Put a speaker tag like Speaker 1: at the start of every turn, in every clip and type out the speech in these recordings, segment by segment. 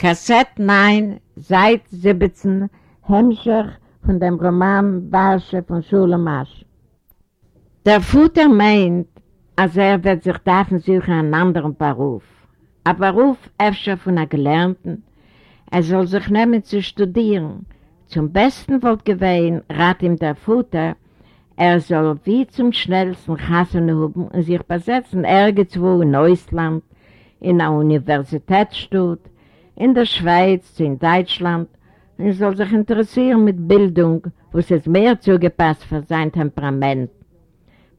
Speaker 1: Kassett 9, Seit 17, Hemmscher von dem Roman Barsche von Schulemasch. Der Futter meint, als er wird sich davon suchen einen anderen Beruf. Ein Beruf öfter von einer Gelernten. Er soll sich nehmen zu studieren. Zum Besten wird gewähnt, rat ihm der Futter, er soll wie zum schnellsten Kassen haben und sich besetzen irgendwo in Neusland, in einer Universitätsstadt, in der Schweiz, in Deutschland, er soll sich interessieren mit Bildung, wo es mehr zugepasst für sein Temperament.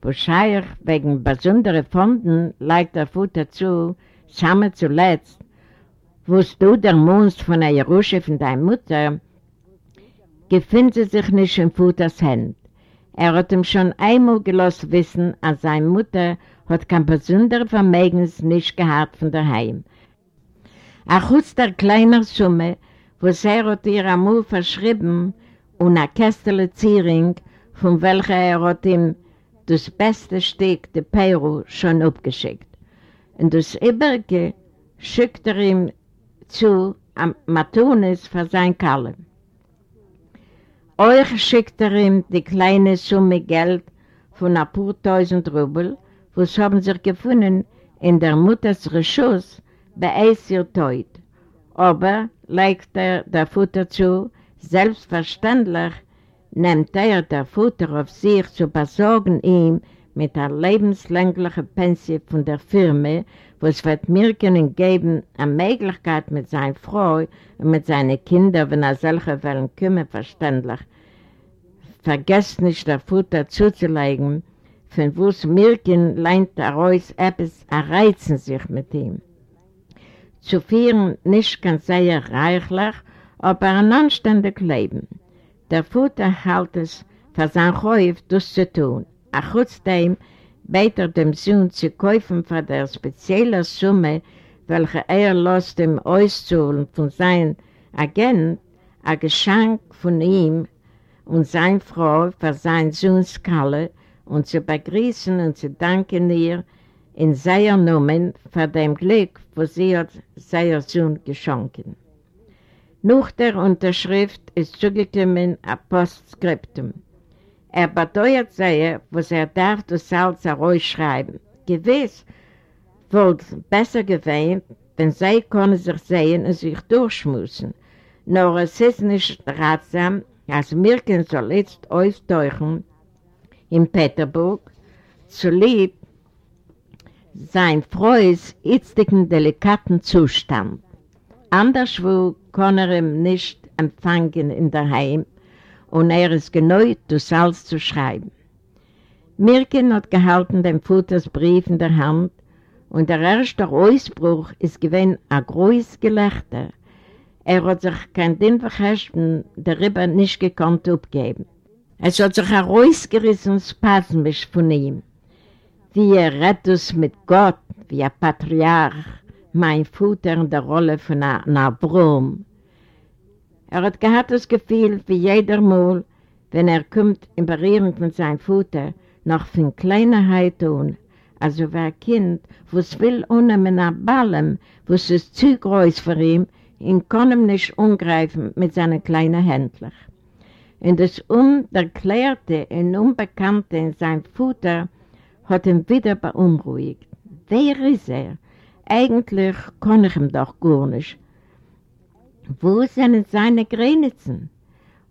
Speaker 1: Wahrscheinlich wegen besonderer Fonden legt der Futter zu, samme zuletzt, wo du der Monst von der Jerusche von deiner Mutter, gefindet sich nicht in Futters Hand. Er hat ihm schon einmal gelost wissen, als seine Mutter hat kein besonderes Vermögens nicht gehabt von daheim. Ach, aus der kleinen Summe, wo sie hat ihr einmal verschrieben und ein Kästele Ziering, von welcher er hat ihm das beste Stück der Peru schon abgeschickt. Und das Übrige schickt er ihm zu am Matunis für sein Kalle. Euch schickt er ihm die kleine Summe Geld von ein paar tausend Rubel, was haben sich gefunden in der Mutters Reschuss bei Eisir Teut. Aber, legt er der Futter zu, selbstverständlich nimmt er der Futter auf sich zu besorgen ihm mit einer lebenslänglichen Pension von der Firma, was wird mir können geben, eine Möglichkeit mit seiner Frau und mit seinen Kindern, wenn er solche wollen kümmern, verständlich. Vergesst nicht, der Futter zuzulegen, von wo es Mirken leint er aus, etwas erreizen sich mit ihm. Zu führen nicht ganz sehr reichlich, aber ein anständiges Leben. Der Futter hält es für sein Häuf, das zu tun. Ach, trotzdem beter dem Sohn zu kaufen für der spezielle Summe, welche er lässt ihm auszuholen von seinem Agent, ein Geschenk von ihm und seiner Frau für seinen Sohn Skalle und zu begrüßen und zu danken ihr in seiner Namen für dem Glück, was sie hat seiner Sohn geschenkt. Nach der Unterschrift ist zugekommen ein Postskriptum. Er beteuert sehr, was er darf das Salz herausschreiben. Gewiss, wohl besser gewesen, wenn sie können sich sehen und sich durchschmussen. Nur es ist nicht ratsam, als Mirken soll jetzt auftauchen in Peterburg, zu lieb sein Freus jetzigen delikaten Zustand. Anderswo kann er ihm nicht empfangen in der Heim und er ist genau das alles zu schreiben. Mirken hat gehalten den Futters Brief in der Hand und der erste Ausbruch ist gewesen ein großes Gelächter. Er hat sich kein Ding verhäschen, darüber nicht gekonnt abgeben. Es hat sich herausgerissen spasmisch von ihm. Wie er rettet mit Gott, wie ein Patriarch, mein Futter in der Rolle von einer Brum. Er hat gehabt das Gefühl, wie jeder Mal, wenn er kommt Berührung mit seinem Futter, noch von Kleinheit tun, also wie ein Kind, was will ohne mit einer Ballem, was ist zu groß für ihn, ihn kann ihm nicht umgreifen mit seinen kleinen Händlern. Und das Unerklärte und Unbekannte in seinem Futter hat ihn wieder beunruhigt. Wer ist er? Eigentlich kann ich ihm doch gar nicht. Wo sind seine Grenzen?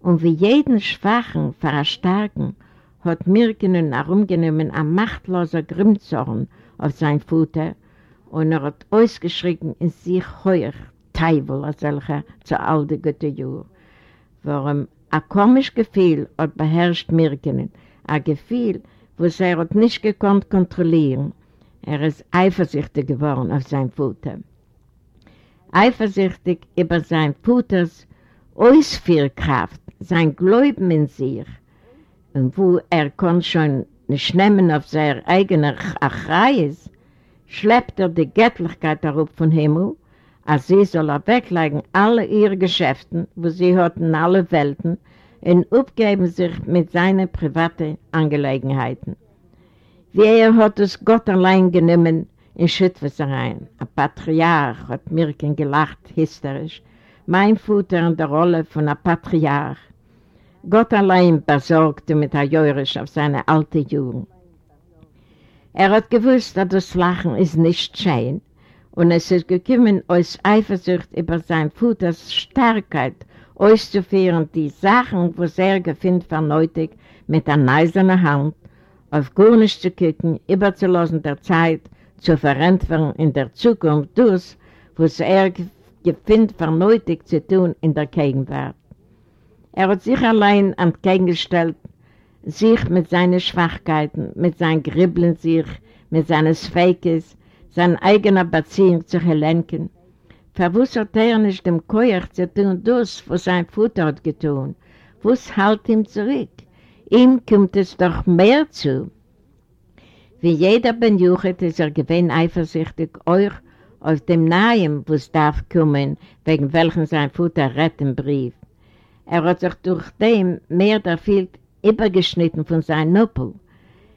Speaker 1: Und wie jeden Schwachen verstarken, hat Mirken herumgenommen ein machtloser Grimmzorn auf sein Futter und er hat ausgeschrien in sich heuer, Teufel, als solcher zu alten Götterjur. Warum ein komisches Gefühl hat beherrscht Mirken, ein Gefühl, was er hat nicht gekonnt kontrollieren. Er ist eifersüchtig geworden auf sein Futter. Eifersüchtig über sein Futters Ausführkraft, sein Glauben in sich, und wo er kann schon nicht nehmen auf seine eigene Achreis, schleppt er die Göttlichkeit darauf von Himmel, als sie soll er weglegen alle ihre Geschäften, wo sie hatten alle Welten, und aufgeben sich mit seinen privaten Angelegenheiten. Wie er hat es Gott allein genommen in Schüttwassereien. Ein Patriarch hat Mirken gelacht, hysterisch. Mein Futter in der Rolle von einem Patriarch. Gott allein besorgte mit der Jörisch auf seine alte Jugend. Er hat gewusst, dass das Lachen ist nicht schön und es ist gekommen aus Eifersucht über sein Futters Stärkheit auszuführen, die Sachen, wo er gefühlt vernötigt, mit einer eisernen Hand, auf gar zu kicken, überzulassen der Zeit, zu verantworten in der Zukunft das, was er gefühlt vernötigt zu tun in der Gegenwart. Er hat sich allein entgegengestellt, sich mit seinen Schwachkeiten, mit seinem Gribbeln sich, mit seines Feikes, seiner eigenen Beziehung zu lenken. Verwussert er nicht dem Keuch zu tun das, was sein Futter hat getan. Was hält ihm zurück? Ihm kommt es doch mehr zu. Wie jeder Benjuchet ist er gewinn eifersüchtig euch auf dem Nahen, was darf kommen, wegen welchem sein Futter retten Brief. Er hat sich durch dem mehr der viel übergeschnitten von seinem Nuppel,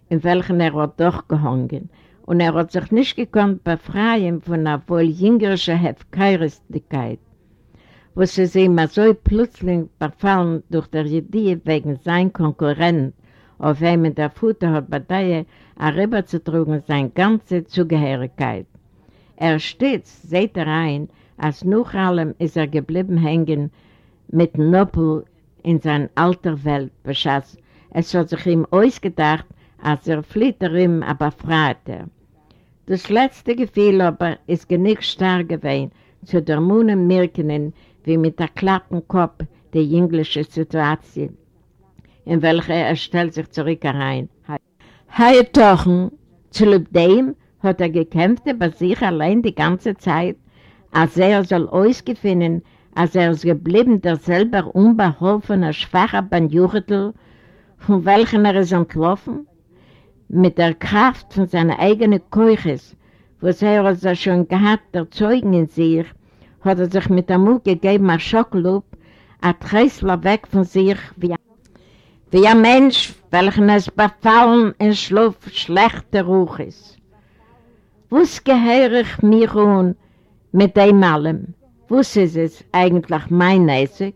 Speaker 1: in welchen er hat durchgehangen, und er hat sich nicht gekonnt befreien von einer wohl jüngerischen Hefkeiristigkeit, wo sie sich immer so plötzlich befallen durch der Idee wegen sein Konkurrent, auf wem der Futter hat bei der herüberzutrugen seine ganze Zugehörigkeit. Er stets seht er ein, als nach allem ist er geblieben hängen mit Noppel in seiner alter Welt, beschass. Es hat sich ihm ausgedacht, als er flieht er ihm, aber fragt er. Das letzte Gefühl aber ist genug stark gewesen, zu der Munen merken, wie mit der klappen Kopf die jüngliche Situation, in welcher er stellt sich zurück herein. Hei Tochen, zu dem hat er gekämpft über sich allein die ganze Zeit, als er soll ausgefinden, als er ist geblieben der selber unbeholfene, schwache Banjuchetel, von welchen er ist entlaufen, mit der Kraft von seiner eigenen Keuches, was er also schon gehabt, der Zeugen in sich, hat er sich mit der Mut gegeben, ein Schocklob, ein Träßler weg von sich, wie, wie ein Mensch, welchen es befallen in Schlaf schlechter Ruch ist. Was gehöre ich mir an mit dem allem? Was ist es eigentlich mein Essig?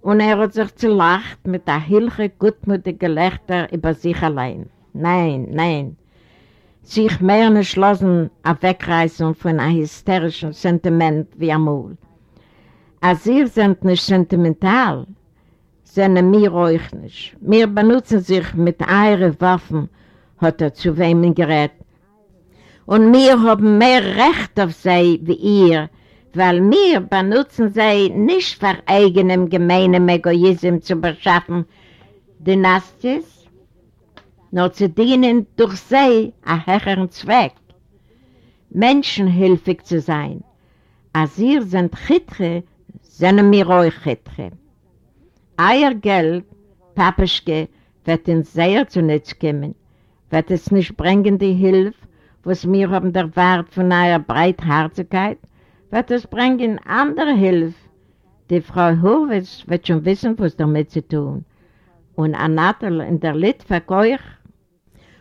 Speaker 1: Und er hat sich gelacht mit der hilche, gutmütigen Gelächter über sich allein. Nein, nein. Sich mehr nicht schlossen auf Wegreißen von einem hysterischen Sentiment wie Amul. Als ihr seid nicht sentimental, sind wir euch nicht. Wir benutzen sich mit euren Waffen, hat er zu wem gerät. Und wir haben mehr Recht auf sie wie ihr, weil wir benutzen sie nicht für eigenem gemeinem Egoismus zu beschaffen, Dynasties, nur zu dienen durch sie einen höheren Zweck, menschenhilfig zu sein. Als ihr seid Chitre, sind wir euch Chitre. Euer Geld, Papischke, wird uns sehr zu nichts kommen, wird es nicht bringen die Hilfe, was wir haben der Wert von eurer Breitherzigkeit, wird es bringen andere Hilfe. Die Frau Horwitz wird schon wissen, was damit zu tun. Und Anatel in der Litverkeuch.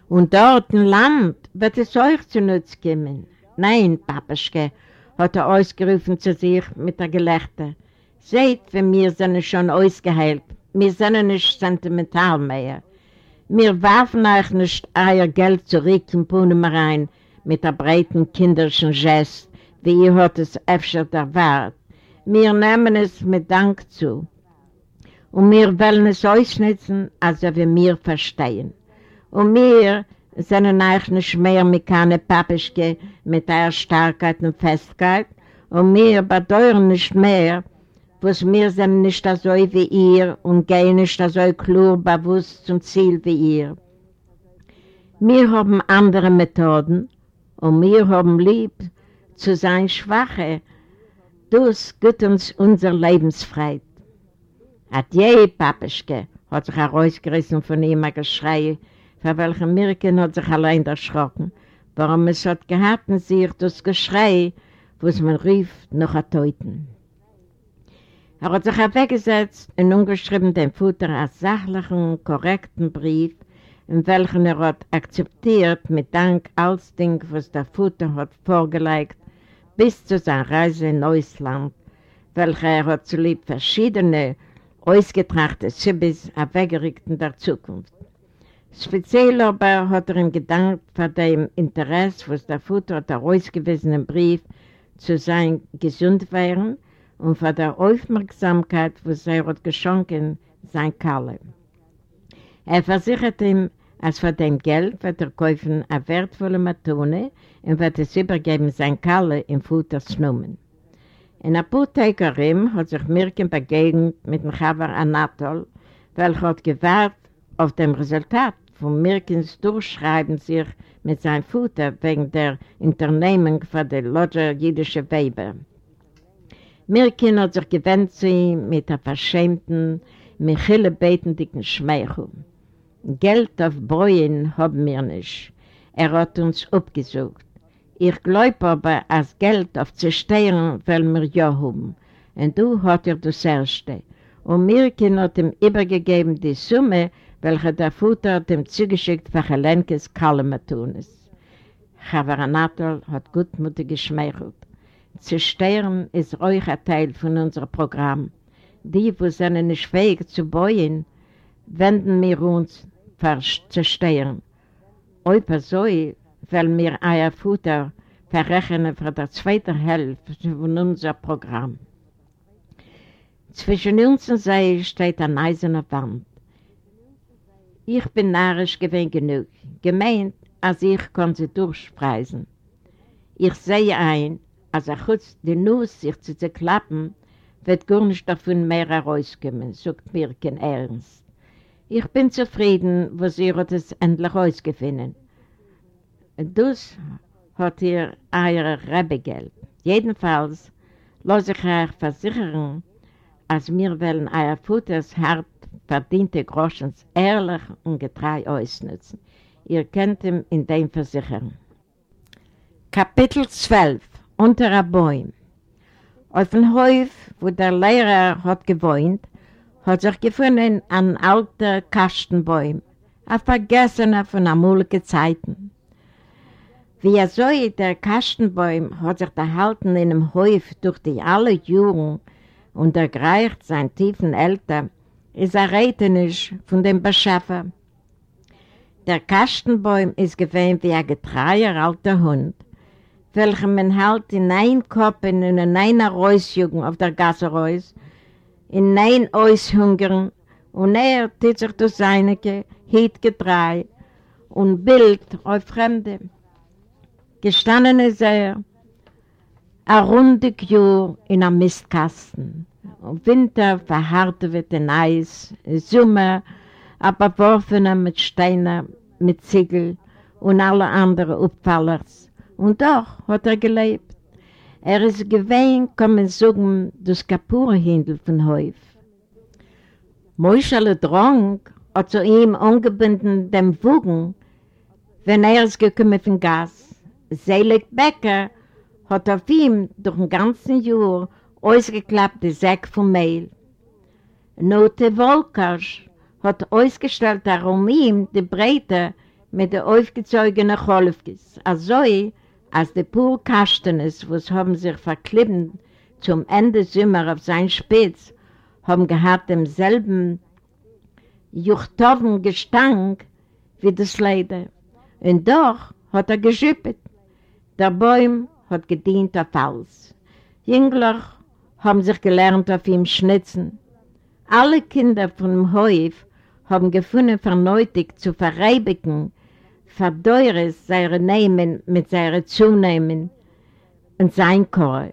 Speaker 1: Und dort im Land wird es euch zu Nutz kommen. Nein, Papaschke, hat er ausgerufen zu sich mit der Gelächter. Seht, wenn wir sind schon ausgeheilt, wir sind nicht sentimental mehr. Wir werfen euch nicht euer Geld zurück in Punemerein mit der breiten kinderischen Gest, wie ihr hat es öfter erwartet. Wir nehmen es mit Dank zu. Und wir wollen es ausnutzen, also wir mir verstehen. Und wir sind euch nicht mehr mit keine Papischke mit eurer Starkheit und Festkeit. Und wir bedeuern nicht mehr, was wir sind nicht so wie ihr und gehen nicht so klar bewusst zum Ziel wie ihr. Wir haben andere Methoden und wir haben lieb zu sein Schwache. Das gibt uns unser Lebensfreiheit. Adieu, Papischke, hat sich herausgerissen von ihm ein Geschrei, für welchen Mirken hat sich allein erschrocken, warum es hat gehabt sich das Geschrei, was man rief, noch ein Teuten. Er hat sich weggesetzt und umgeschrieben dem Futter als sachlichen, korrekten Brief, in welchen er hat akzeptiert mit Dank alles Ding, was der Futter hat vorgelegt, bis zu seiner Reise in Neusland, welcher er hat zulieb verschiedene, ausgetrachte weggerückt in der Zukunft. Speziell aber hat er ihm gedankt für dem Interesse, was der Futter hat er ausgewiesen im Brief, zu sein gesund wären und für die Aufmerksamkeit, was er hat geschenkt, sein Kalle. Er versichert ihm, als für dem Geld wird er kaufen eine wertvolle Matone und wird es übergeben sein Kalle im Futters Numen. In Apothekerin hat sich Mirken begegnet mit dem Chavar Anatol, welcher hat gewartet auf dem Resultat von Mirkens Durchschreiben sich mit seinem Futter wegen der Unternehmung für die Lodger jüdische Weber. Mirkin hat sich gewendet zu ihm mit der verschämten, betendigen Schmeichel. Geld auf Bräuen haben wir nicht. Er hat uns abgesucht. Ich glaube aber, als Geld auf Zerstören wollen wir ja haben. Und du hat er das Erste. Und Mirkin hat ihm übergegeben die Summe, welche der Futter ihm zugeschickt für Helenkes Kalematunis. Chavaranatel hat gutmutig geschmeichelt. Zerstören ist euch ein Teil von unserem Programm. Die, wo sind nicht fähig zu bauen, wenden wir uns für Zerstören. Euer so, weil wir euer Futter verrechnen für die zweite Hälfte von unserem Programm. Zwischen uns und sie steht eine eiserne Wand. Ich bin narrisch gewesen genug, gemeint, als ich kann sie durchspreisen. Ich sehe ein, als er kurz die Nuss sich zu zerklappen, wird gar nicht davon mehr herauskommen, sagt Mirken ernst. Ich bin zufrieden, was ihr hat es endlich ausgefunden. Das hat ihr euer Rebegeld. Jedenfalls lasse ich euch versichern, als wir wollen euer Futters hart verdiente Groschens ehrlich und getreu ausnutzen. Ihr könnt ihm in dem versichern. Kapitel 12 unter einem Bäum. Auf dem Hof, wo der Lehrer hat gewohnt, hat sich gefunden ein alter Kastenbäum, ein Vergessener von amulischen Zeiten. Wie er so, der Kastenbäum hat sich erhalten in dem Hof durch die alle Jungen und ergreift seinen tiefen Eltern, ist er rätenisch von dem Beschaffer. Der Kastenbäum ist gewähnt wie ein getreuer alter Hund, welchen man halt in ein Kopf und in einer Reusjugend auf der Gasse reus, in ein Aushungern und er tut sich durch seine Hiet getreu und Bild auf Fremde. Gestanden ist er, ein rundig Jahr in einem Mistkasten. Winter verharrte wird in Eis, Sommer aber beworfener mit Steinen, mit Ziegel und alle anderen Abfallers. Und doch hat er gelebt. Er ist gewähnt, man sagen, das Kapurhindel von Häuf. Moschale Drang hat zu ihm angebunden dem Wogen, wenn er ist gekommen von Gas. Selig Becker hat auf ihm durch ein ganzes Jahr ausgeklappte Säck von Mehl. Note Wolkasch hat ausgestellt darum ihm die Breite mit der aufgezogenen Cholfkes. Also als die pur Kastenes, was haben sich verklebt zum Ende Sommer auf sein Spitz, haben gehabt demselben juchtoven Gestank wie das Leide. Und doch hat er geschippet. Der Bäum hat gedient auf alles. Jüngler haben sich gelernt auf ihm schnitzen. Alle Kinder von dem Häuf haben gefunden, verneutig zu verreibigen, verdeures seine Nehmen mit seinen Zunehmen und sein Chor.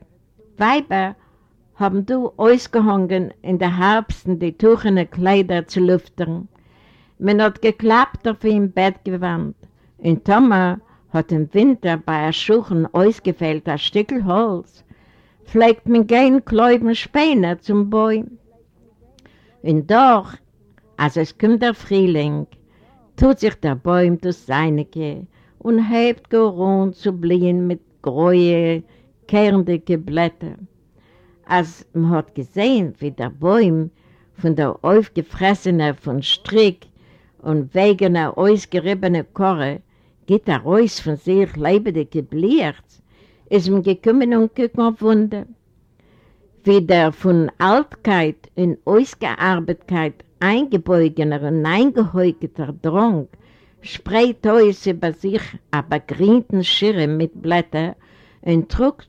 Speaker 1: Weiber haben du ausgehangen in der Herbsten die tuchene Kleider zu lüftern. Man hat geklappt auf ihm Bett gewandt. Und Thomas hat im Winter bei Schuchen ausgefällt ein Stückel Holz. Pflegt man kein Kläuben Späne zum Bäum. Und doch, als es kommt der Frühling, tut sich der Bäum das Seinige und hebt gerund zu bliehen mit gräue, kerndige Blätter. Als man hat gesehen, wie der Bäum von der aufgefressenen von Strick und wegen der ausgeriebenen Korre geht er raus von sich lebendig gebliert, ist ihm gekommen und gekommen Wie der von Altkeit und Ausgearbeitkeit eingebeugener und eingehäugeter Drang spreit aus über sich ein begrünten Schirm mit Blättern und trug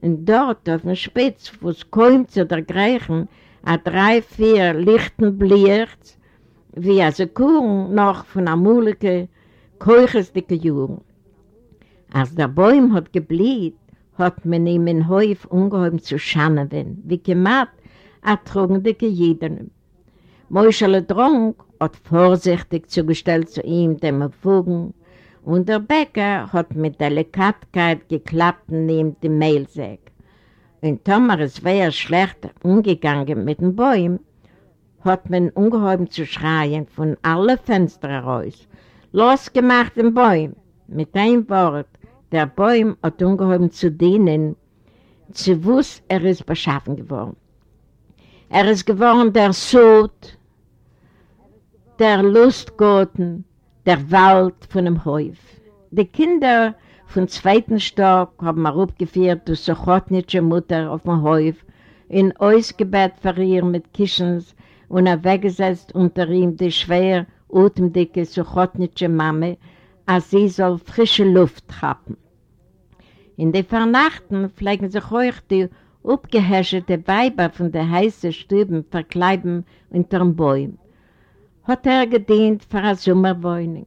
Speaker 1: und dort auf dem Spitz, wo es kaum zu der Griechen, a drei, vier lichten Bliert, wie a Sekunde noch von a mulike, keuchesdicke Jugend. Als der Bäum hat geblieben, hat man ihm in Häuf ungeheuer zu schannen, wie gemacht, a trugendicke Jeden. Moischele Dronk hat vorsichtig zugestellt zu ihm dem Fugen, und der Bäcker hat mit Delikatkeit geklappt neben dem Mehlsäck. Und Tomer es wäre schlecht umgegangen mit den Bäumen, hat man ungeheuer zu schreien von allen Fenstern heraus. Losgemacht den Bäumen, mit einem Wort, der Bäum hat ungeheuer zu dienen, zu wuss er ist beschaffen geworden. Er ist geworden der Sod, der Lustgarten, der Wald von dem Häuf. Die Kinder vom zweiten Stock haben wir aufgeführt durch Sochotnitsche Mutter auf dem Häuf, in Ausgebet für ihr mit Kischens und er weggesetzt unter ihm die schwer atemdicke Sochotnitsche Mame, als sie soll frische Luft haben. In den Vernachten pflegen sich euch die abgehäschete Weiber von der heißen Stüben verkleiden unter dem Bäum hat er gedient für eine Sommerwohnung.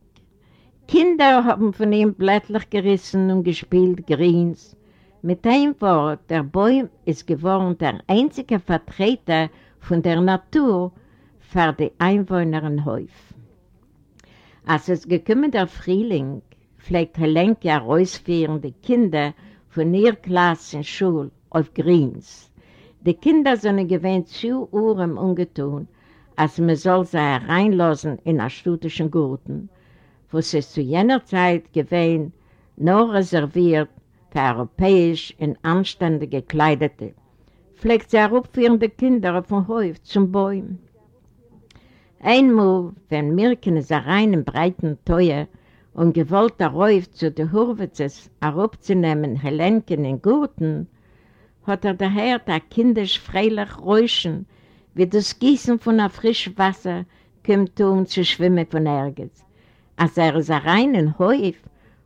Speaker 1: Kinder haben von ihm blättlich gerissen und gespielt Greens. Mit einem Wort, der Bäum ist geworden der einzige Vertreter von der Natur für die Einwohner in Häuf. Als es gekommen der Frühling, pflegt Helenke herausführen die Kinder von ihrer Klasse in Schule auf Greens. Die Kinder sind gewähnt zu Uhren ungetun, als man soll sie reinlassen in einen studischen Gurten, wo sie zu jener Zeit gewesen, nur reserviert für europäisch und anständig gekleidete, pflegt sie herabführende Kinder auf dem Häuf zum Bäumen. Einmal, wenn Mirken ist rein im breiten Teuer und gewollt der Räuf zu den Hurwitzes herabzunehmen, Helenken in Gurten, hat er daher der kindisch freilich Räuschen wie das Gießen von einem frischen Wasser kommt um zu schwimmen von nirgends. Als er ist rein in Häuf,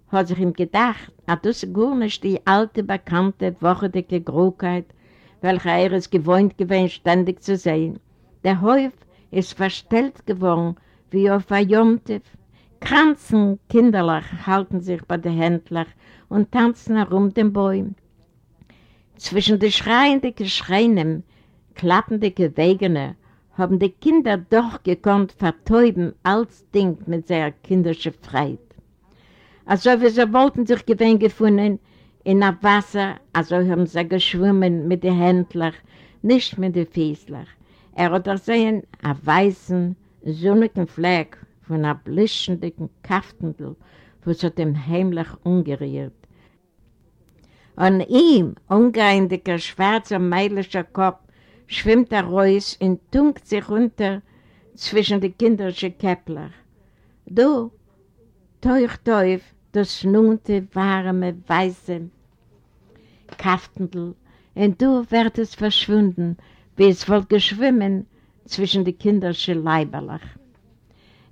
Speaker 1: hat sich ihm gedacht, dass das gar nicht die alte, bekannte, wochendicke Grobkeit, welche er es gewohnt gewesen, ständig zu sehen. Der Häuf ist verstellt geworden, wie auf ein Jomtev. Kranzen kinderlich halten sich bei den Händlern und tanzen herum den Bäumen. Zwischen den schreienden Geschreien klappende Gewegene haben die Kinder doch gekonnt vertäuben als Ding mit seiner kinderischen Freiheit. Also wie sie wollten sich gewinn gefunden in der Wasser, also haben sie geschwommen mit den Händlern, nicht mit den Fiesler. Er hat gesehen einen weißen, sonnigen Fleck von einem blischenden Kaftendl, wo sie dem heimlich umgerührt. An ihm, ungereindiger, schwarzer, meilischer Kopf, schwimmt er raus und tunkt sich runter zwischen die kinderischen Käppler. Du, teuch, teuch, das schnunte, warme, weiße Kaftendl, und du werdest verschwunden, wie es wohl geschwimmen zwischen die kinderischen Leiberlach.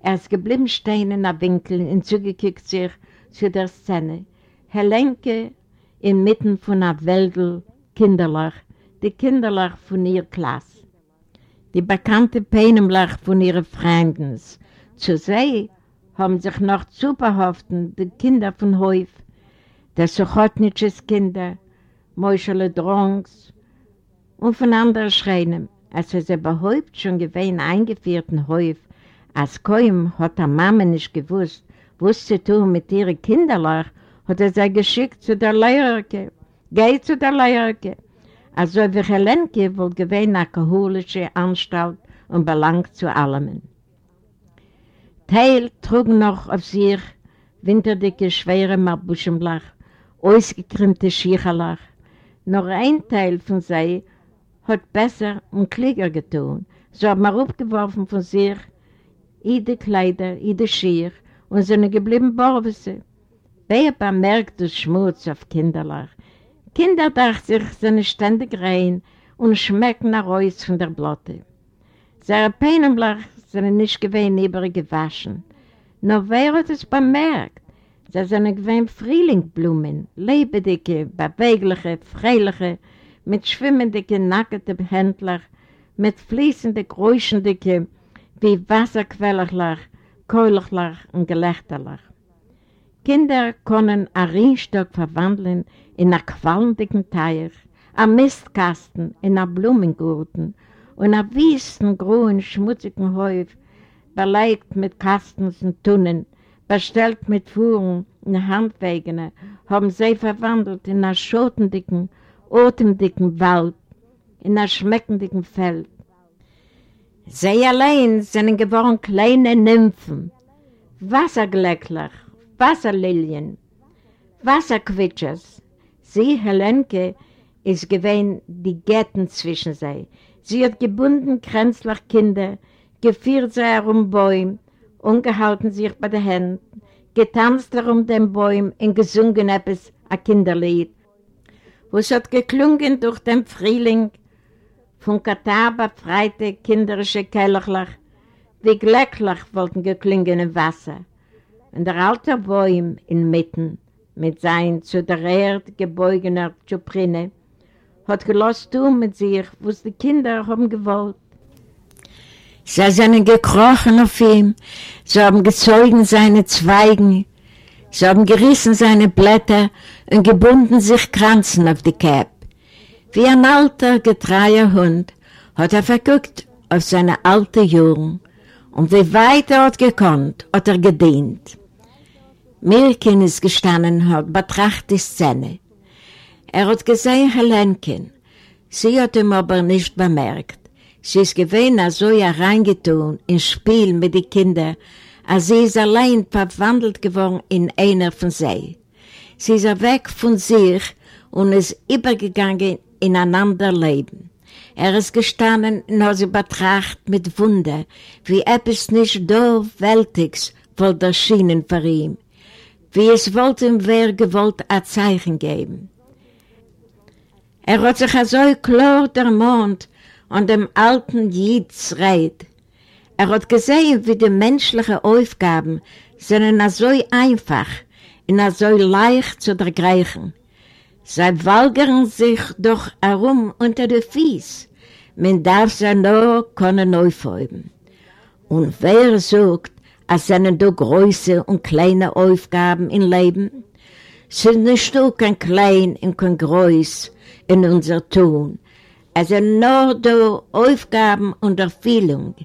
Speaker 1: Er ist geblieben stehen in der Winkel und zugekickt sich zu der Szene. Helenke inmitten von einer Wäldel Kinderlach, die Kinderlach von ihrer Klasse. Die bekannte Peinemlach von ihren Freunden. Zu sehen haben sich noch zu behaupten die Kinder von Häuf, der Sochotnitsches Kinder, Moschele Drongs und von anderen Schreinen. Als er sie überhaupt schon gewesen eingeführten Häuf, als kaum hat der Mama nicht gewusst, was zu tun mit ihren Kinderlach, hat er sie geschickt zu der Lehrerke. Geh zu der Lehrerke. Also wie Helenke wohl eine alkoholische Anstalt und belangt zu allem. Teil trug noch auf sich winterdicke, schwere Marbuschenblach, ausgekrimmte Schiecherlach. Noch ein Teil von sie hat besser und klüger getan. So hat man aufgeworfen von sich ide Kleider, ide Schier und sind geblieben Borwisse. Wer bemerkt das Schmutz auf Kinderlach? Kinder dachten sich, sind ständig rein und schmecken nach Reus von der Blotte. Seine Peinenblach sind nicht gewähnt übrig gewaschen. Nur wer hat es bemerkt? Sie sind gewähnt Frühlingblumen, lebendige, bewegliche, freiliche, mit schwimmenden, nackten Händlern, mit fließenden, gräuschenden, wie Wasserquellerlach, Keulerlach und Gelächterlach. Kinder können einen Rienstock verwandeln in einen qualmenden Teich, einen Mistkasten in einen Blumengurten und einen wüsten, grünen, schmutzigen Häuf, belegt mit Kastens und Tunnen, bestellt mit Fuhren und Handwägen, haben sie verwandelt in einen schotendicken, atemdicken Wald, in einen schmeckendicken Feld. Sie allein sind geworden kleine Nymphen, Wassergleckler, Wasserlilien, Wasserquitschers. Sie, Helenke, ist gewesen die Gärten zwischen sie. Sie hat gebunden kränzlich Kinder, geführt sie herum Bäume, ungehalten sich bei den Händen, getanzt herum den Bäumen und gesungen etwas, ein Kinderlied. Wo es hat geklungen durch den Frühling, von Katar befreite kinderische Kellerlach, wie Glecklach wollten geklungen im Wasser. Und der alte Bäum inmitten, mit sein zu der Erde gebeugener Tschuprine, hat gelost tun mit sich, was die Kinder haben gewollt. Sie sind gekrochen auf ihm, sie haben gezeugen seine Zweigen, sie haben gerissen seine Blätter und gebunden sich Kranzen auf die Käpp. Wie ein alter, getreuer Hund hat er verguckt auf seine alte Jungen und wie weit er hat gekonnt, hat er gedient. Mirkin ist gestanden, hat betrachtet die Szene. Er hat gesehen Helenkin. Sie hat ihm aber nicht bemerkt. Sie ist gewesen, so hereingetun ins Spiel mit den Kindern, als sie ist allein verwandelt geworden in einer von sie. Sie ist weg von sich und ist übergegangen in ein anderes Leben. Er ist gestanden und hat sie betrachtet mit Wunder, wie etwas nicht da Weltiges wollte erschienen für ihn wie es wollte ihm wer gewollt ein Zeichen geben. Er hat sich so klar der Mond an dem alten Jids reit. Er hat gesehen, wie die menschlichen Aufgaben sind so einfach und so leicht zu ergreifen. Sie walgern sich doch herum unter den Fies. Man darf sie nur können aufhäuben. Und wer sagt, als seien da große und kleine Aufgaben im Leben, sind nicht nur kein klein und kein groß in unser Tun, sind nur da Aufgaben und Erfüllung.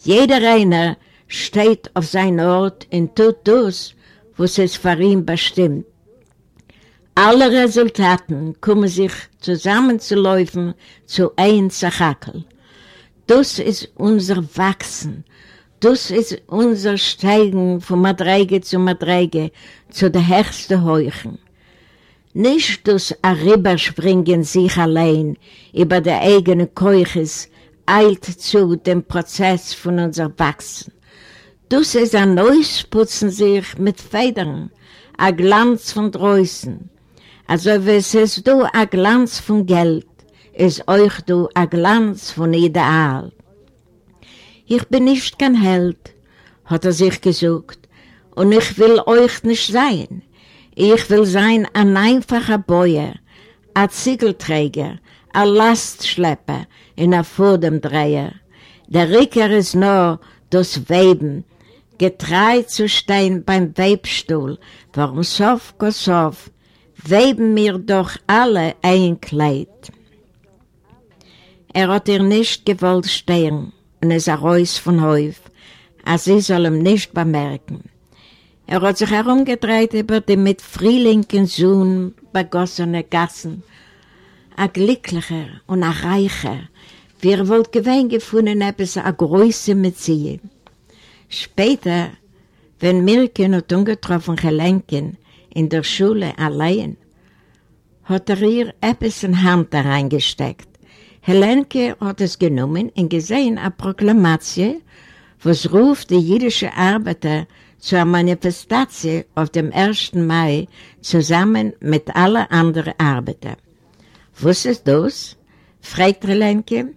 Speaker 1: Jeder einer steht auf seinem Ort und tut das, was es für ihn bestimmt. Alle Resultaten kommen sich zusammenzuläufen zu ein Sachakel. Das ist unser Wachsen, das ist unser Steigen von Madreige zu Madreige, zu der höchsten Heuchen. Nicht das Arriberspringen sich allein über der eigenen Keuches eilt zu dem Prozess von unser Wachsen. Das ist ein Neues putzen sich mit Federn, ein Glanz von Drößen. Also es ist du ein Glanz von Geld, ist euch du ein Glanz von Ideal. Ich bin nicht kein Held, hat er sich gesucht, und ich will euch nicht sein. Ich will sein ein einfacher Bäuer, ein Ziegelträger, ein Lastschlepper in ein Fodemdreher. Der Ricker ist nur das Weben, getreu zu stehen beim Webstuhl, warum Sof Kosof, weben mir doch alle ein Kleid. Er hat ihr nicht gewollt stehen und ist raus von Häuf, als sie soll ihm nicht bemerken. Er hat sich herumgedreht über die mit Frühlingen Sohn begossene Gassen, ein glücklicher und ein reicher, wie er wohl gewinn gefunden etwas a Größe mit sie. Später, wenn Mirken und ungetroffen gelenken in der Schule allein, hat er ihr etwas in Hand reingesteckt. Helenke hat es genommen und gesehen eine Proklamatie, was ruft die jüdische Arbeiter zur Manifestation auf dem 1. Mai zusammen mit allen anderen Arbeitern. Was ist das? fragt Helenke.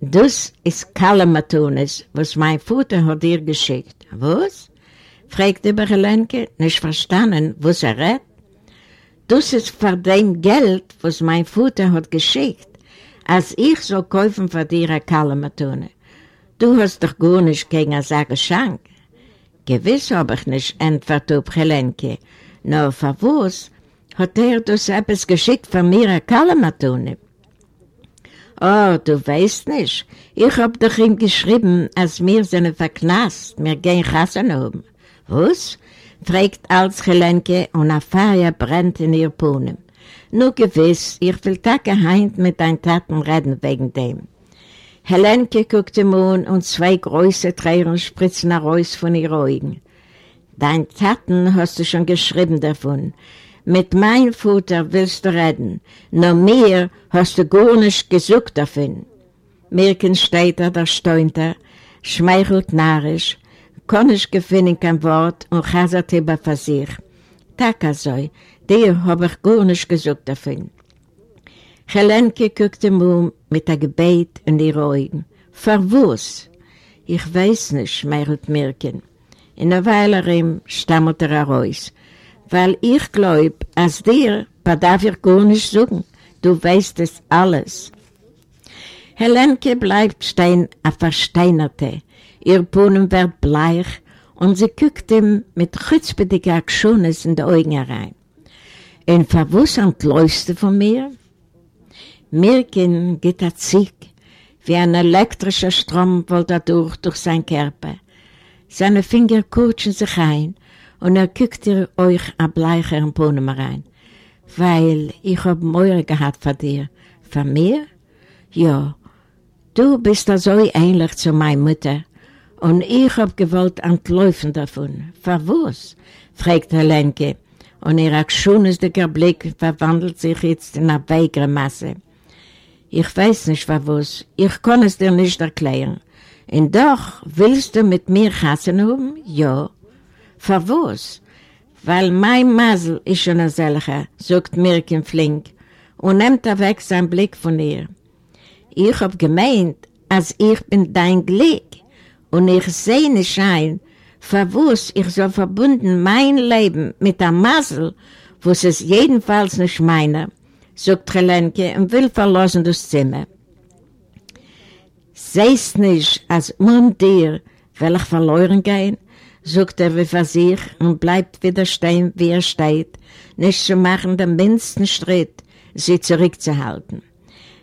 Speaker 1: Das ist Kalamatunis, was mein Vater hat dir geschickt. Was? Fragt über Helenke, nicht verstanden, was er redet. Das ist für dein Geld, was mein Vater hat geschickt, als ich so kaufen für dir eine Kalamatone. Du hast doch gar nicht gegen eine Sache Schank. Gewiss habe ich nicht, antwortet Helenke. Nur für was hat er das etwas geschickt für mir eine Kalamatone? Oh, du weißt nicht. Ich hab doch ihm geschrieben, als wir sind verknast, wir gehen Kassen oben. Was? fragt als Helenke und ein Feuer brennt in ihr Pohnen. Nur gewiss, ich will Tage heint mit deinen Taten reden wegen dem. Helenke guckt ihm an und zwei große Tränen spritzen heraus von ihren Augen. Dein Taten hast du schon geschrieben davon. Mit meinem Futter willst du reden, nur mir hast du gar nicht gesucht davon. Mirken steht er, da steunt er, schmeichelt narrisch, kann ich gewinnen kein Wort und chasert über für sich. Taka so, dir hab ich gar nicht gesucht davon. Helenke guckt ihm um mit der Gebet in die Augen. Verwus? Ich weiß nicht, schmeichelt Mirken. In der Weile stammelt er heraus. Weil ich glaub, als dir bedarf ich gar nicht suchen. Du weißt es alles. Helenke bleibt stehen, a Versteinerte. Ihr Pohnen wird bleich und sie guckt ihm mit chutzbediger Aktiones in die Augen herein. Ein verwussend läufst von mir? Mirken geht er zick, wie ein elektrischer Strom wollte er durch, durch sein Körper. Seine Finger kutschen sich ein und er guckt ihr euch a bleicher in Pohnen rein. Weil ich hab Meure gehabt von dir. Von mir? Ja, du bist so ähnlich zu meiner Mutter. Und ich hab gewollt entläufen davon. Für was? fragt Helenke. Und ihr schönesdiger Blick verwandelt sich jetzt in eine weigere Masse. Ich weiß nicht, für was. Ich kann es dir nicht erklären. Und doch, willst du mit mir hassen haben? Ja. Für was? Weil mein Masel ist schon ein solcher, sagt Mirkin flink und nimmt er weg seinen Blick von ihr. Ich hab gemeint, als ich bin dein Glück und ich sehe nicht ein, verwusst ich so verbunden mein Leben mit der Masel, wo es jedenfalls nicht meine, sagt Helenke und will verlassen das Zimmer. Sehst nicht, als um dir will ich verloren gehen, sagt er wie für sich und bleibt wieder stehen, wie er steht, nicht zu machen den mindesten Schritt, sie zurückzuhalten.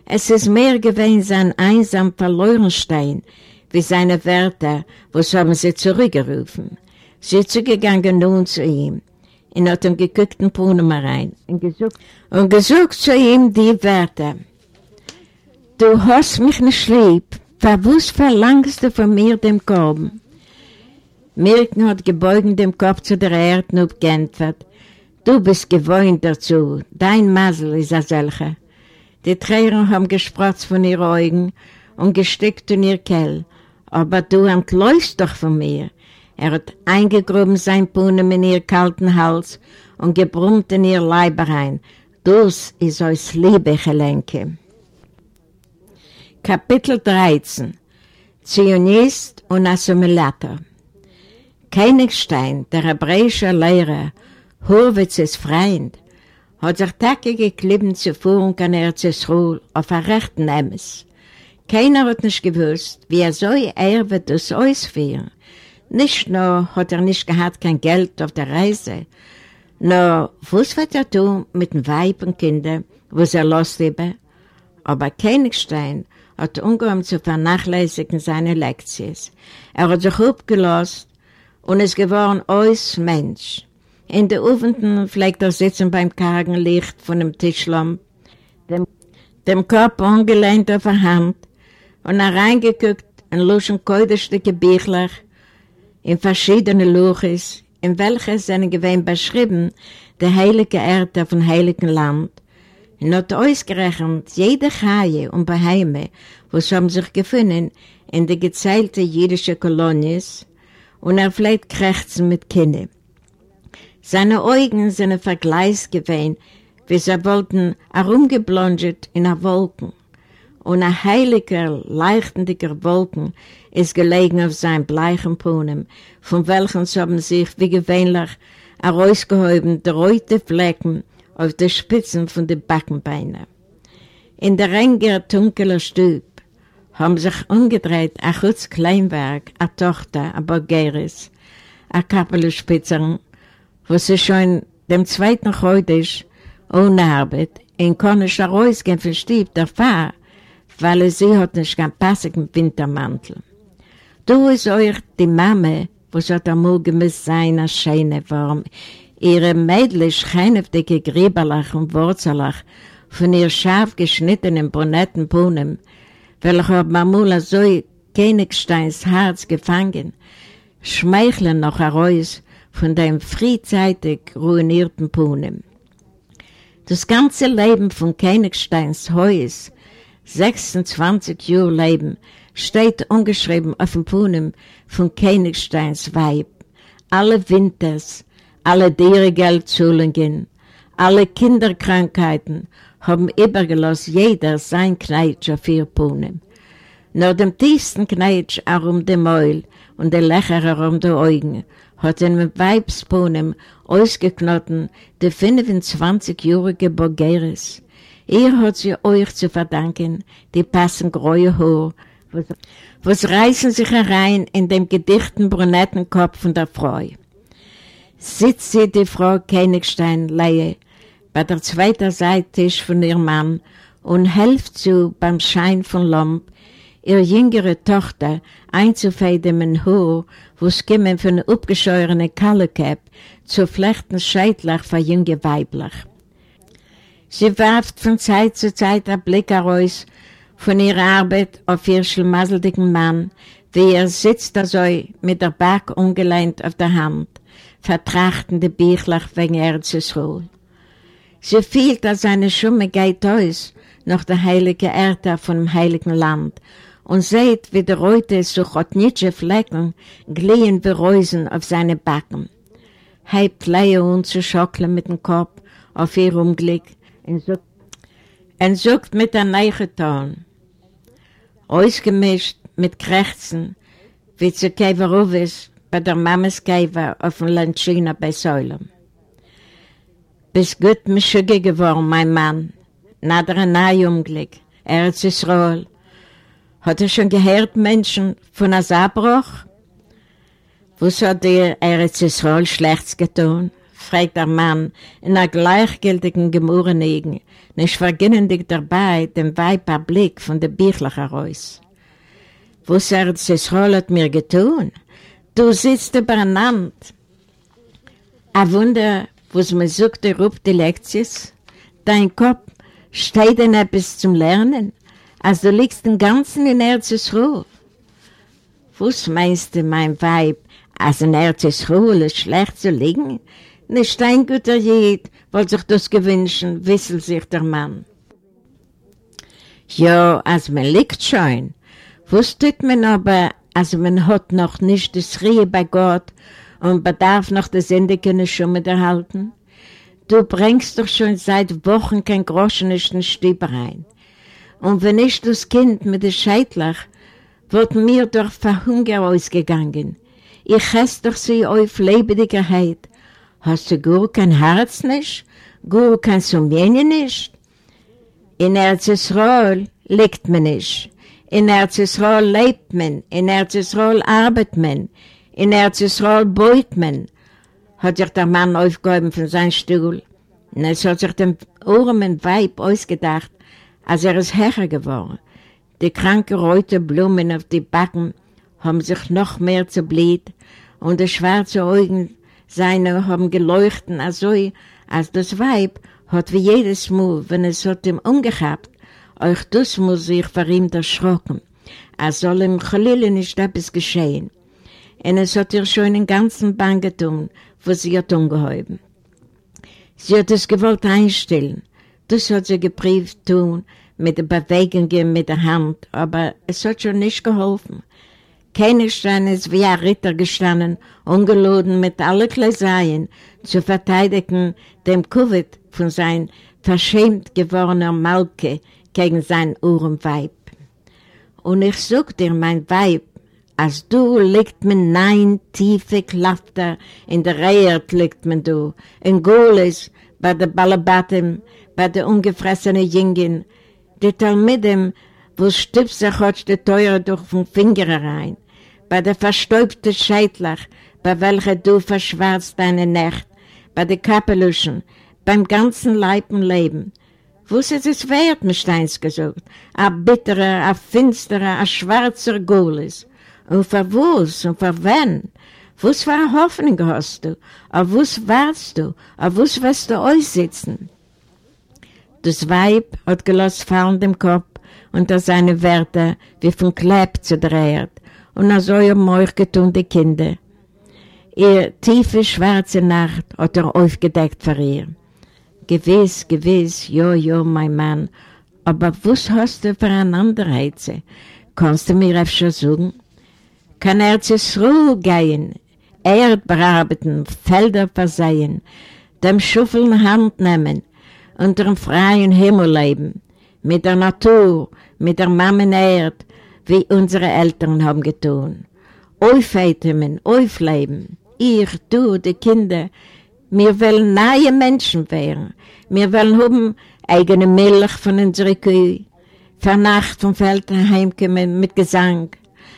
Speaker 1: Es ist mehr gewesen sein einsam verloren Stein, wie seine Wärter, was haben sie zurückgerufen. Sie ist zugegangen nun zu ihm, und hat ihm geguckten Brunnen rein und gesucht, und gesucht zu ihm die Wärter. Du hast mich nicht lieb, verwusst verlangst du von mir dem Korben. Mirken hat gebeugt dem Kopf zu der Erde und geantwortet, du bist gewohnt dazu, dein Masel ist ein solcher. Die Tränen haben gesprotzt von ihren Augen und gesteckt in ihr Kell, aber du entläufst doch von mir. Er hat eingegruben sein Puhnen in ihr kalten Hals und gebrummt in ihr Leib rein. Das ist aus Liebe, Gelenke. Kapitel 13 Zionist und Assimilator Königstein, der hebräische Lehrer, Horwitzes Freund, hat sich Tage geklebt zur Führung an Erzsruhe auf der rechten Emes. Keiner hat nicht gewusst, wie er so er wird das ausführen. Nicht nur hat er nicht gehabt kein Geld auf der Reise, nur was wird er tun mit den Weib und Kindern, was er loslebe? Aber Königstein hat umgekommen zu vernachlässigen seine Lektionen. Er hat sich abgelost und ist geworden als Mensch. In der Ofenden pflegt er sitzen beim kargen Licht von dem Tischlamp, dem, dem Körper angelehnt auf der Hand und reingeguckt in luschen Käuderstücke Büchler in verschiedene Luches, in welches seine gewähnt beschrieben der heilige Erde von heiligen Land und hat ausgerechnet jede Chaie und Beheime, was haben sich gefunden in der gezählte jüdische Kolonies und er vielleicht krächzen mit Kindern. Seine Augen sind Vergleich gewesen, wie sie wollten herumgeblonget in der Wolken. Und ein heiliger, leuchtendiger Wolken ist gelegen auf seinem bleichen Punem, von welchen haben sich wie gewöhnlich herausgehoben die rote Flecken auf den Spitzen von den Backenbeinen. In der engen, dunklen Stube haben sich umgedreht ein kurz Kleinwerk, eine Tochter, ein Bulgaris, eine Kappelspitzerin, wo sie schon dem zweiten heute ohne Arbeit in Kornisch rausgehen für Stieb der Fahr, weil sie hat nicht keinen passigen Wintermantel. Du ist euch die Mama, wo sie hat einmal gemisst sein, eine schöne Form. Ihre Mädel scheineftige Grieberlach und Wurzelach von ihr scharf geschnittenen brunetten Bohnen, welche hat Mamula so Königsteins Herz gefangen, schmeicheln noch heraus von dem frühzeitig ruinierten Punem. Das ganze Leben von Königsteins Haus, 26 Jahre Leben, steht ungeschrieben auf dem Punem von Königsteins Weib. Alle Winters, alle Dieregeldschulungen, alle Kinderkrankheiten haben übergelassen jeder sein Kneitsch auf ihr Punem. Nur dem tiefsten Kneitsch auch um den Mäul und der Lächer um die Augen hat in einem Weibsbohnen ausgeknoten der 25-jährige Bogeris. Er hat sie euch zu verdanken, die passen graue Haar, was, was reißen sich herein in dem gedichten brunetten Kopf von der Frau. Sitzt sie die Frau Königstein Leie bei der zweiten Seite von ihrem Mann und hilft zu beim Schein von Lomb ihre jüngere Tochter einzufäden in Haar, wo es kommen von abgescheuerten Kallekäpp zu flechten Scheidlach für junge Weiblich. Sie werft von Zeit zu Zeit einen Blick heraus von ihrer Arbeit auf ihr schlamaseldigen Mann, wie er sitzt also mit der Back ungeleint auf der Hand, vertrachtende Bichlach wegen Erzesruhe. Sie fühlt, dass seine Schumme geht aus, nach der heiligen Erde von dem heiligen Land und seht, wie die rote, so chotnitsche Flecken glühen wie Reusen auf seine Backen. Hebt Leie und zu schocklen mit dem Kopf auf ihr Umblick und sucht, mit der neuen Ton. Ausgemischt mit Krächzen, wie zu Käferuwes bei der Mames Käfer auf dem Landschina bei Säulem. Bist gut mischüge geworden, mein Mann. Na der nahe Umblick. Erz Israel. Hat er schon gehört, Menschen, von einem Sabbruch? Was hat dir Erz Israel schlecht getan? Fragt der Mann in einer gleichgültigen Gemurrenigen, nicht verginnendig dabei dem Weiber Blick von der Bichlach heraus. Was Erz Israel hat mir getan? Du sitzt übereinander. Ein Wunder, was man sucht, ruft die Lektions. Dein Kopf steht denn etwas zum Lernen. als du liegst den ganzen in Erzes Ruhe. Was meinst du, mein Weib, als in Erzes Ruhe ist schlecht zu liegen? Nicht ein guter Jed, wollte sich das gewünschen, wisselt sich der Mann. Ja, als man liegt schon. Was tut man aber, als man hat noch nicht das Rie bei Gott und bedarf noch das Ende können schon mit erhalten? Du bringst doch schon seit Wochen kein Groschen in den Stieb rein. Und wenn ich das Kind mit der Scheitlach, wird mir durch Verhunger ausgegangen. Ich heiß doch sie auf Lebendigkeit. Hast du gar kein Herz nicht? Gar kein Sumjene nicht? In Erzisroel liegt man nicht. In Erzisroel lebt man. In Erzisroel arbeitet man. In Erzisroel beut man. Hat sich der Mann aufgehoben von seinem Stuhl. Und es hat sich dem armen Weib ausgedacht, als er ist Herr geworden. Die kranke rote Blumen auf die Backen haben sich noch mehr zerbläht und die schwarzen Augen seiner haben geleuchtet, also als das Weib hat wie jedes Mal, wenn es hat ihm umgehabt, euch das muss sich vor ihm erschrocken, als soll im Chalile nicht etwas geschehen. Und es hat ihr schon den ganzen Bang getan, wo sie hat umgehoben. Sie hat es gewollt einstellen, das hat sie geprieft tun, mit den Bewegungen mit der Hand, aber es hat schon nicht geholfen. Königstein ist wie ein Ritter gestanden, ungeladen mit allen Kleseien zu verteidigen dem Covid von sein verschämt gewordener Malke gegen sein Uhrenweib. Und ich such dir, mein Weib, als du liegt man nein tiefe Klafter, in der Reert liegt man du, in Goles, bei der Balabatim, bei der ungefressenen Jingen, die Talmidim, wo stippt sich heute die Teure durch den Finger rein, bei der verstäubten Scheitler, bei welcher du verschwarzt deine Nacht, bei den Kapeluschen, beim ganzen Leib und Leben. Was ist es wert, mir Steins gesagt? A bitterer, a finsterer, a schwarzer Goles. Und für was und für wen? Was für eine Hoffnung hast du? Auf was warst du? Auf was wirst du aussitzen? Das Weib hat gelassen fallen dem Kopf unter seine Werte wie von Kleb zerdreht und er so ihr Meuch die Kinder. Ihr tiefe schwarze Nacht hat er aufgedeckt für ihr. Gewiss, gewiss, jo, jo, mein Mann, aber was hast du für eine Anderheit? Kannst du mir öfter sagen? Kann er zu Ruhe gehen, Erd bearbeiten, Felder versehen, dem Schuffeln Hand nehmen, unter dem freien Himmel leben, mit der Natur, mit der Mammen Erd, wie unsere Eltern haben getan. Aufheitemen, aufleben. Ich, du, die Kinder, wir wollen neue Menschen werden. Wir wollen haben eigene Milch von unserer Kühe, Vernacht vom Feld heimkommen mit Gesang,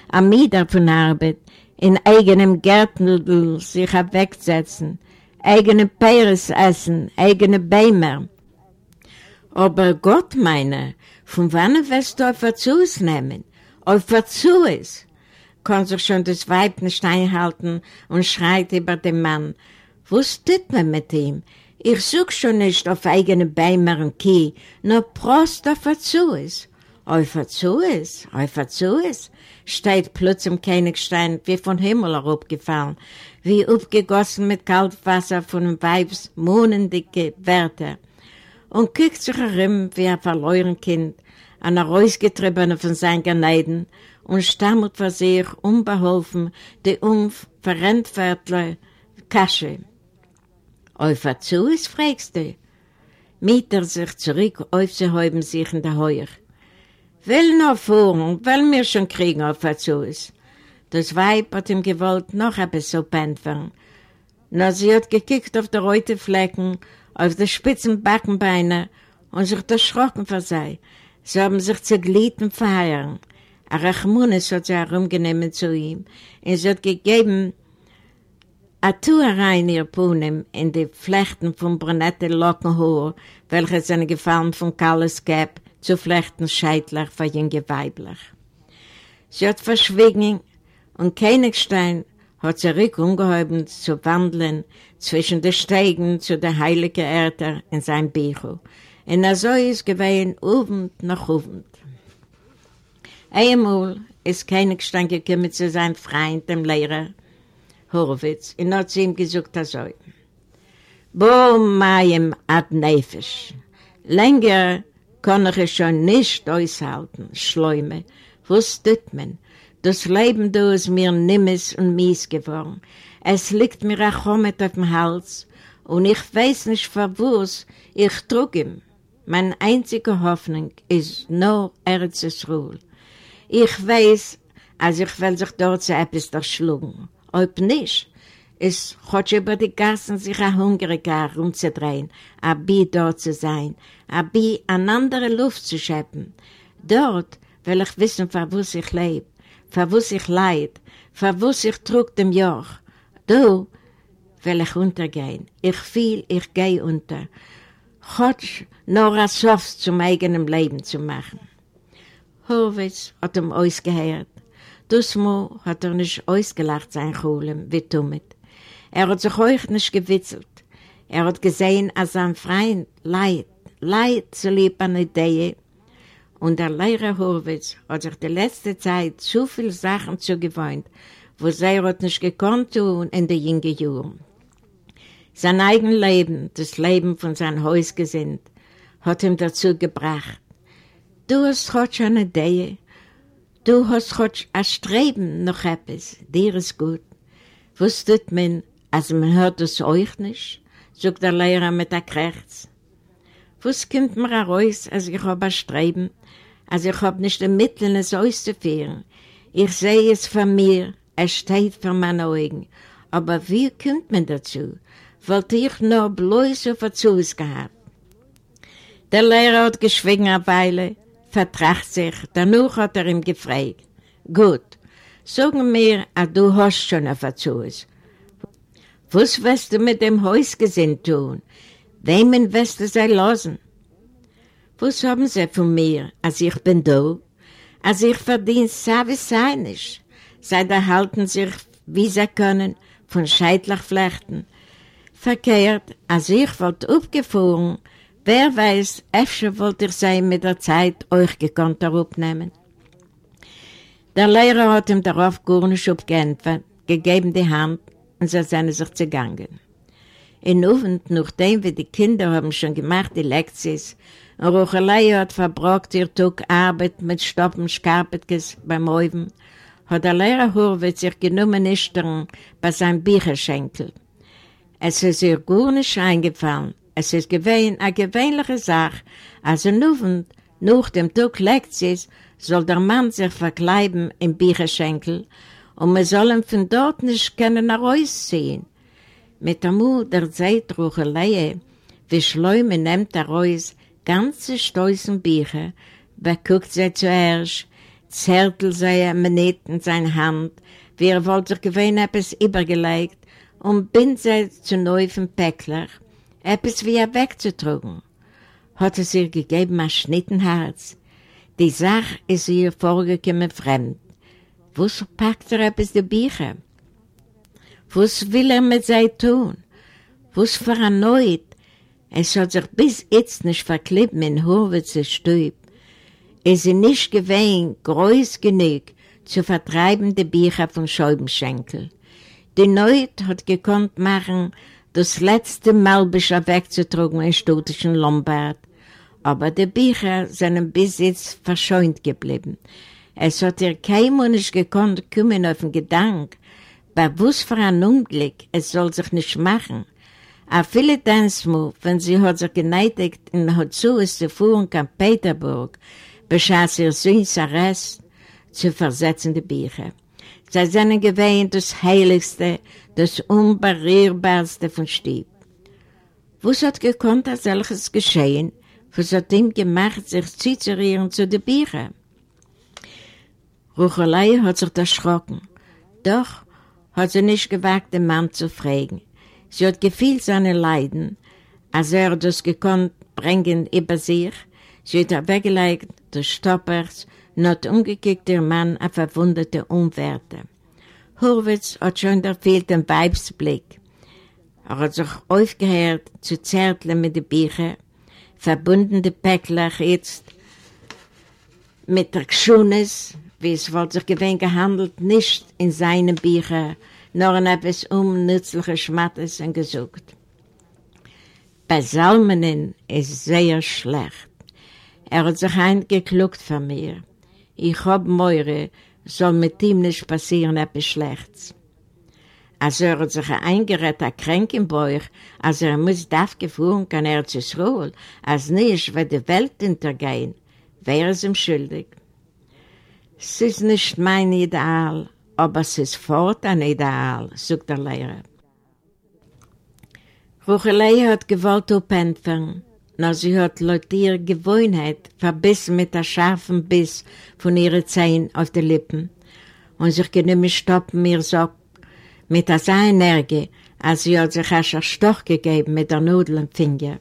Speaker 1: am Mieder von Arbeit, in eigenem Gärtnel sich wegsetzen, eigene Peres essen, eigene Bämer. Aber Gott meine, von wann wirst du auf Verzus nehmen? Auf Verzus? Kann sich schon das Weib nicht einhalten und schreit über den Mann. Was tut man mit ihm? Ich such schon nicht auf eigene Bämer und Kie, nur Prost auf Verzus. Auf Verzus, auf Verzus, steht plötzlich im Königstein wie von Himmel herabgefallen, wie aufgegossen mit Kaltwasser von dem Weibs monendicke Wärter und guckt sich herum wie ein verloren Kind, an der Reusgetriebene von seinen Ganeiden und stammelt vor sich unbeholfen die unverrentfertle Kasche. Eufer zu ist, fragst du. Miet er sich zurück, aufzuhäuben sich in der Heuer. Will noch fahren, will mir schon kriegen, Eufer zu ist. Das Weib hat ihm gewollt noch ein bisschen penfern. Na, sie hat gekickt auf die rote Flecken auf die spitzen Backenbeine und sich erschrocken vor sei. Sie haben sich zerglitten feiern. A Rachmunis hat sie herumgenommen zu ihm und sie hat gegeben a Tuch rein ihr Punem in die Flechten von brunette Lockenhaar, welche seine gefallen von Kalles Cap zu Flechten Scheitler für junge Weibler. Sie hat verschwiegen und Königstein hat zurück umgehoben zu wandeln zwischen den Steigen zu der heiligen Erde in sein Bücher. Und so ist gewesen, oben nach oben. Einmal ist Königstein gekommen zu seinem Freund, dem Lehrer Horowitz, und hat zu ihm gesagt, er so. Bo maim ad nefesh. Länger kann ich es schon nicht aushalten, Schleume. Was tut man? Das Leben da ist mir nimmes und mies geworden. Es liegt mir ein Chomet auf dem Hals und ich weiß nicht, für was ich trug ihm. Meine einzige Hoffnung ist nur Erzes Ruhl. Ich weiß, als ich will sich dort so etwas durchschlagen. ob nicht, es hat über die Gassen sich ein Hungriger herumzudrehen, ein dort zu sein, ein an andere Luft zu schöpfen. Dort will ich wissen, für was ich lebe, für was ich leid, für was ich trug dem Joch. Du will ich untergehen. Ich fühl, ich gehe unter. Gott nur ein Soft zum eigenen Leben zu machen. Horwitz hat ihm ausgehört. Dusmo hat er nicht ausgelacht sein Kuhlem, wie Tumit. Er hat sich euch nicht gewitzelt. Er hat gesehen, als sein Freund leid, leid zu lieb an Idee. Und der Lehrer Horwitz hat sich die letzte Zeit zu viele Sachen zugewohnt, wo sie hat nicht gekonnt tun in den jungen Jahren. Sein eigenes Leben, das Leben von seinem Hausgesinnt, hat ihm dazu gebracht. Du hast heute eine Idee, du hast heute ein Streben nach etwas, dir ist gut. Wusstet man, also man hört es euch nicht, sagt der Lehrer mit der Krächz. Was kommt mir heraus, als ich habe ein Streben, als ich habe nicht die Mittel, es auszuführen. Ich sehe es von mir, es steht vor meinen Augen. Aber wie kommt man dazu? Wollte ich nur bloß auf Verzus gehabt. Der Lehrer hat geschwiegen eine Weile, vertracht sich, danach hat er ihm gefragt. Gut, sagen mir, ah, du hast schon ein Verzus. Was wirst du mit dem Hausgesinn tun? Wem wirst du sie lassen? Was haben sie von mir, als ich bin da? Als ich verdiene, sage ich sei nicht. Sie erhalten sich, wie sie können, von Scheitlachflechten. Verkehrt, als ich wollte aufgefahren, wer weiß, öfter wollte ich sein mit der Zeit euch gekonnt aufnehmen. Der Lehrer hat ihm darauf gar nicht aufgeantwortet, gegeben die Hand und sie sind sich zugegangen. In Abend, nachdem wir die Kinder haben schon gemacht, die Lektions, und Ruchelei hat verbraucht ihr Tag Arbeit mit Stoppen Skarpetkes beim Oven, hat der Lehrer Hurwitz sich genommen nüchtern bei seinem Bücherschenkel. Es ist ihr gar nicht eingefallen. Es ist gewesen eine gewöhnliche Sache, also Abend, nach dem Tag Lektions, soll der Mann sich verkleiden im Bücherschenkel und wir sollen von dort nicht können herausziehen. Mit der Mut der Zeitruchelei, wie Schleume nimmt er raus ganze Stoßen Bücher, beguckt sie zuerst, zertelt sie Minute in seine Hand, wie er wollte sich gewähnen etwas übergelegt und bindet sie zu neu vom Päckler, etwas wie er wegzutrugen. Hat es ihr gegeben ein Schnittenherz. Die Sache ist ihr vorgekommen fremd. Was packt er etwas die Bücher? Was will er mit sie tun? Was für ein Neut? Es hat sich bis jetzt nicht verklebt mit Horwitzer Stüb. Es ist nicht gewesen, groß genug, zu vertreiben die Bücher von Scheibenschenkel. Die Neut hat gekonnt machen, das letzte Malbischer wegzutragen in stotischen Lombard. Aber die Bücher sind bis jetzt verscheunt geblieben. Es hat ihr kein nicht gekonnt kommen auf den Gedanken, bei was für ein Unglück, es soll sich nicht machen. A viele Tanzmu, wenn sie hat sich geneidigt in Hotzues zu fuhren kann Peterburg, beschaß ihr Sohns Arrest zu versetzen die Bücher. Sie sind gewähnt das Heiligste, das Unbarrierbarste von Stieb. Was hat gekonnt, als solches geschehen? Was hat ihm gemacht, sich zuzurieren zu den Büchern? Ruchelei hat sich erschrocken. Doch hat sie nicht gewagt, den Mann zu fragen. Sie hat gefühlt seine Leiden, als er das gekonnt bringen über sich. Sie hat weggelegt, des Stoppers, und hat umgekickt der Mann auf verwundete Umwerte. Hurwitz hat schon erfehlt den Weibsblick. Er hat sich aufgehört zu zärteln mit den Büchern, verbunden die Päckler jetzt mit der Geschunes, wie es wohl sich gewinn gehandelt, nicht in seinen Büchern, nur in etwas unnützliches Schmattes und gesucht. Bei Salmenen ist sehr schlecht. Er hat sich eingekluckt von mir. Ich hab Meure, soll mit ihm nicht passieren etwas Schlechtes. Als er hat sich eingerät, er kränk im Bauch, als er muss darf gefuhren, kann er zu Ruhl, als nicht, wird die Welt untergehen, wäre es ihm schuldig. Es ist nicht mein Ideal, aber es ist fort ein Ideal, sagt der Lehrer. Ruchelei hat gewollt aufentfern, nur sie hat laut ihrer Gewohnheit verbissen mit der scharfen Biss von ihren Zehen auf die Lippen und sich genümmen stoppen mir so mit der Energie, als sie hat sich erst einen Stoch gegeben mit der Nudel im Finger.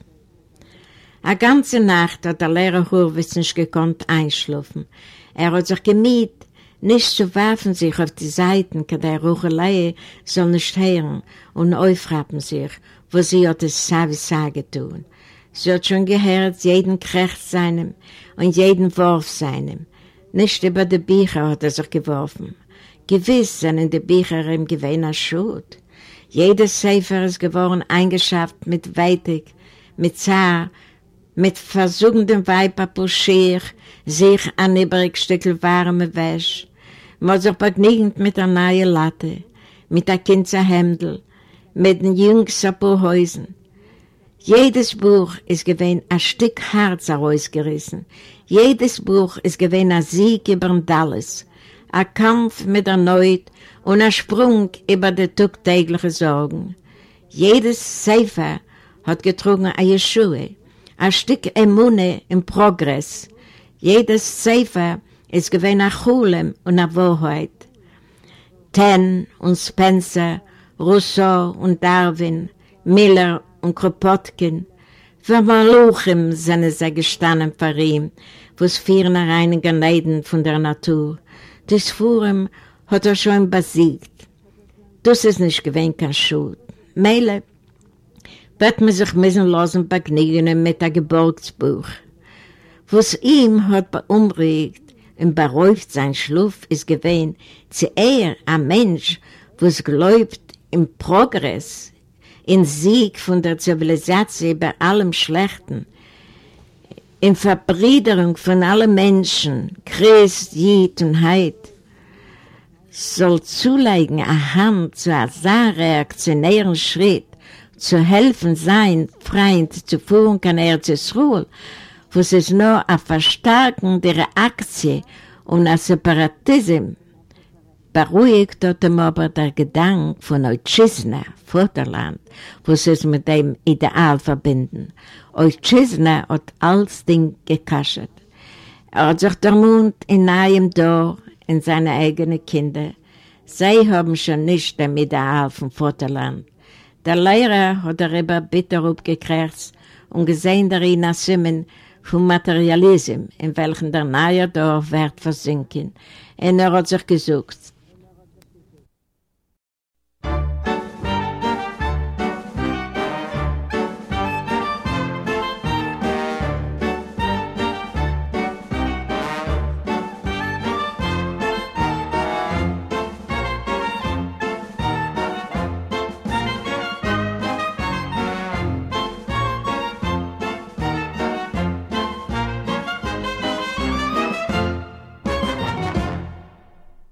Speaker 1: Eine ganze Nacht hat der Lehrer Hurwitz nicht gekonnt einschlafen. Er hat sich gemiet, nicht zu werfen sich auf die Seiten, kann der Ruchelei soll nicht hören und aufrappen sich, wo sie hat es Savi tun. Sie hat schon gehört, jeden Krecht seinem und jeden Wurf seinem. Nicht über die Bücher hat er sich geworfen. Gewiss sind die Bücher im Gewinner Schuld. Jedes Sefer ist geworden eingeschafft mit Weitig, mit Zar, mit versugendem Weiberpuschier, sich an übrig Stückel warme Wäsch, man sich begnügend mit der neuen Latte, mit der Kinderhemdel, mit den Jüngserpuhäusen. Jedes Buch ist gewesen ein Stück Herz herausgerissen. Jedes Buch ist gewesen ein Sieg über Dallas, ein Kampf mit der Neut und ein Sprung über die tagtäglichen Sorgen. Jedes Seifer hat getrunken eine Schuhe, ein Stück Emune im Progress. Jedes Seifer ist gewesen ein Chulem und eine Wahrheit. Ten und Spencer, Rousseau und Darwin, Miller und Kropotkin, für Maluchim sind sie gestanden vor ihm, wo es vier reinigen Leiden von der Natur. Das Fuhren hat er schon besiegt. Das ist nicht gewesen kein Schuld. Meile wird man sich müssen lassen begnügen mit dem Geburtsbuch. Was ihm hat beunruhigt, und beräuft sein Schluff ist gewesen, zu eher ein Mensch, was glaubt im Progress, in Sieg von der Zivilisation über allem Schlechten, in Verbriederung von allen Menschen, Christ, Jid und Heid, soll zulegen eine Hand zu einem reaktionären Schritt, zu helfen sein Freund zu führen kann er zu Ruhe, was ist nur ein Verstärken der Aktie und ein Separatismus. Beruhigt hat ihm aber der Gedanke von Otschisna, Vaterland, was es mit dem Ideal verbinden. Otschisna hat alles Ding gekaschert. Er hat sich der Mund in einem Dorf, in seine eigenen Kinder. Sie haben schon nicht dem Ideal vom Vaterland. Der Lehrer hat darüber bitter aufgekriegt und gesehen darin als Simmen, vom Materialismus, in welchem der neue Dorf wird versinken. Und er hat sich gesucht.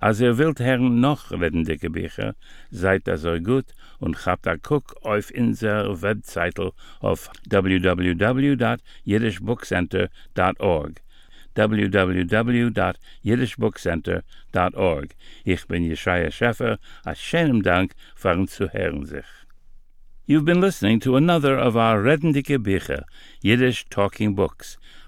Speaker 2: Als ihr wilt hern noch redende Gebücher, seid das so gut und habt a guck auf inser Webseite auf www.jiddishbookcenter.org www.jiddishbookcenter.org Ich bin Jeschaya Scheffer, a schönem Dank fahren zu hören sich. You've been listening to another of our Redendike Bücher, Yiddish Talking Books,